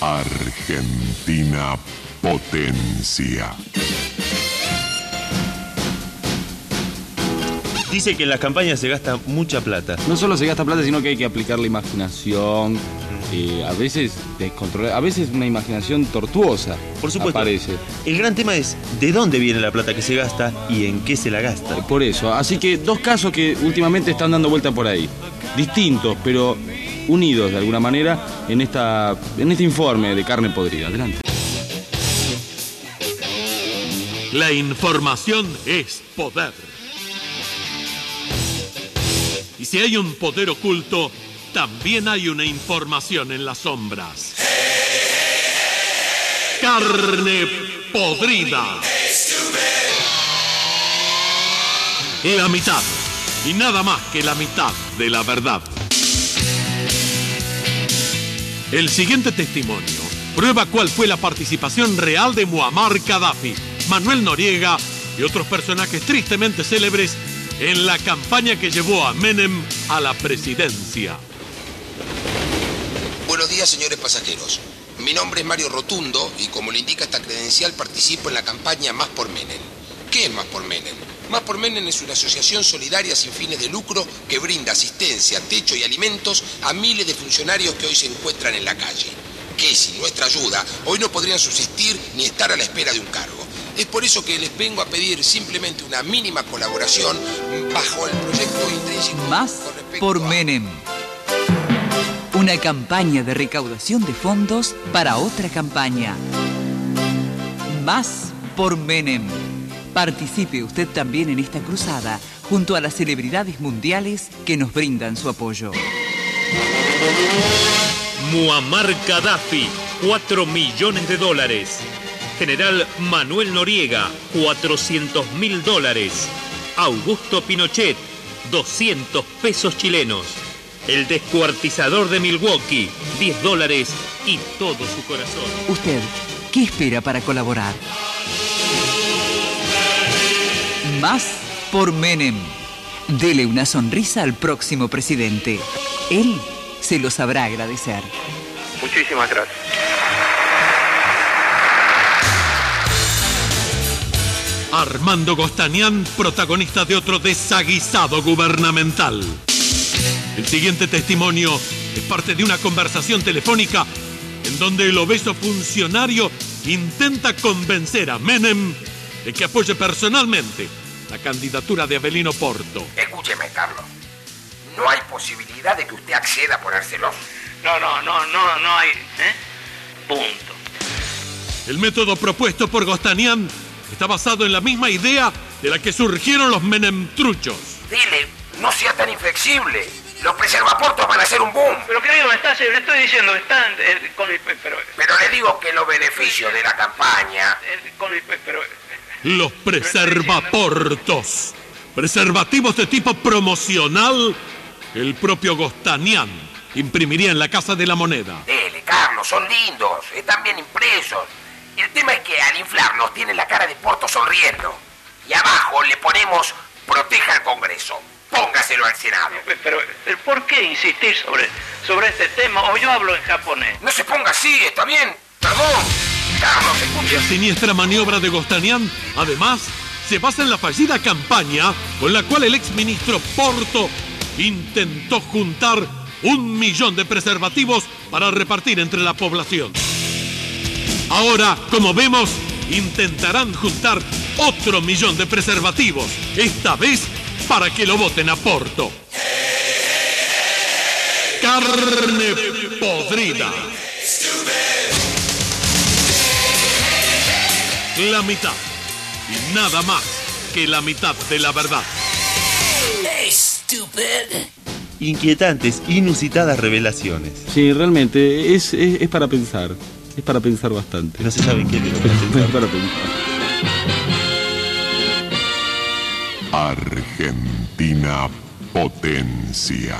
Argentina potencia. Dice que en las campañas se gasta mucha plata. No solo se gasta plata, sino que hay que aplicar la imaginación. eh, a veces descontrolar, a veces una imaginación tortuosa. Por supuesto. Aparece. El gran tema es de dónde viene la plata que se gasta y en qué se la gasta. Por eso. Así que dos casos que últimamente están dando vuelta por ahí. Distintos, pero unidos de alguna manera en, esta, en este informe de carne podrida. Adelante. La información es poder. Y si hay un poder oculto, también hay una información en las sombras. Carne podrida. La mitad. Y nada más que la mitad de la verdad. El siguiente testimonio prueba cuál fue la participación real de Muammar Gaddafi, Manuel Noriega y otros personajes tristemente célebres en la campaña que llevó a Menem a la presidencia. Buenos días, señores pasajeros. Mi nombre es Mario Rotundo y como le indica esta credencial participo en la campaña Más por Menem. ¿Qué es Más por Menem? Más por Menem es una asociación solidaria sin fines de lucro que brinda asistencia, techo y alimentos a miles de funcionarios que hoy se encuentran en la calle. Que sin nuestra ayuda hoy no podrían subsistir ni estar a la espera de un cargo. Es por eso que les vengo a pedir simplemente una mínima colaboración bajo el proyecto intrínseco. Más por Menem. Una campaña de recaudación de fondos para otra campaña. Más por Menem. Participe usted también en esta cruzada junto a las celebridades mundiales que nos brindan su apoyo. Muammar Gaddafi, 4 millones de dólares. General Manuel Noriega, 400 mil dólares. Augusto Pinochet, 200 pesos chilenos. El descuartizador de Milwaukee, 10 dólares y todo su corazón. Usted, ¿qué espera para colaborar? Más por Menem. Dele una sonrisa al próximo presidente. Él se lo sabrá agradecer. Muchísimas gracias. Armando Gostanián, protagonista de otro desaguisado gubernamental. El siguiente testimonio es parte de una conversación telefónica en donde el obeso funcionario intenta convencer a Menem de que apoye personalmente la candidatura de Avelino Porto. Escúcheme, Carlos. No hay posibilidad de que usted acceda a ponérselos. No, no, no, no, no hay. ¿eh? Punto. El método propuesto por Gostanián está basado en la misma idea de la que surgieron los Menem truchos. Dile, no sea tan inflexible. Los preservaportos van a ser un boom. Pero querido, me está, le estoy diciendo, están eh, con el, pero, Pero le digo que los beneficios de la campaña eh, con el, pero, Los preservaportos. Preservativos de tipo promocional. El propio Gostanián imprimiría en la Casa de la Moneda. Dele, Carlos, son lindos, están bien impresos. El tema es que al inflarlos tienen la cara de Porto sonriendo. Y abajo le ponemos proteja al Congreso. Póngaselo al Senado. pero, pero, ¿por qué insistir sobre, sobre este tema? O yo hablo en japonés. No se ponga así, ¿está bien? Perdón. La siniestra maniobra de Gostanián, además, se basa en la fallida campaña con la cual el exministro Porto intentó juntar un millón de preservativos para repartir entre la población. Ahora, como vemos, intentarán juntar otro millón de preservativos, esta vez para que lo voten a Porto. Carne podrida. La mitad. Y nada más que la mitad de la verdad. Inquietantes, inusitadas revelaciones. Sí, realmente es, es, es para pensar. Es para pensar bastante. No se sabe qué, pero para Es pensar. para pensar. Argentina potencia.